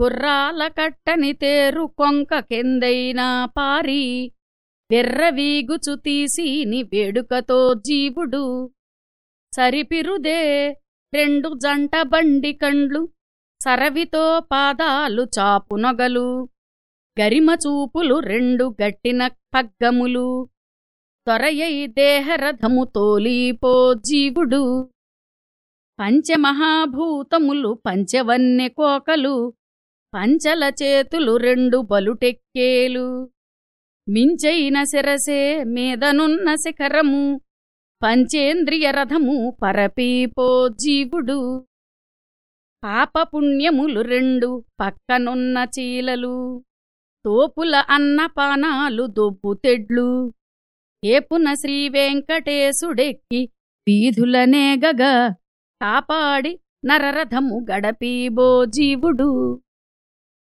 గుర్రాల కట్టని తేరు కొంక కెందైనా పారి వెర్రవీగుచు తీసీని వేడుకతో జీవుడు. సరిపిరుదే రెండు జంట బండి కండ్లు సరవితో పాదాలు చాపునొగలు గరిమచూపులు రెండు గట్టిన పగ్గములు. త్వరయై దేహరథము తోలీపో జీవుడు. పంచమహాభూతములు పంచవన్నె కోకలు పంచల చేతులు రెండు బలుటెక్కేలు. మించైన శిరసే మీదనున్న శిఖరము పంచేంద్రియ రథము పరపీపో జీవుడు. పాపపుణ్యములు రెండు పక్కనున్న చీలలు తోపుల అన్నపానాలు దొబ్బుతెడ్లు ఏపున శ్రీవెంకటేశుడెక్కి వీధులనేగగా కాపాడి నరరథము గడపీబో జీవుడు.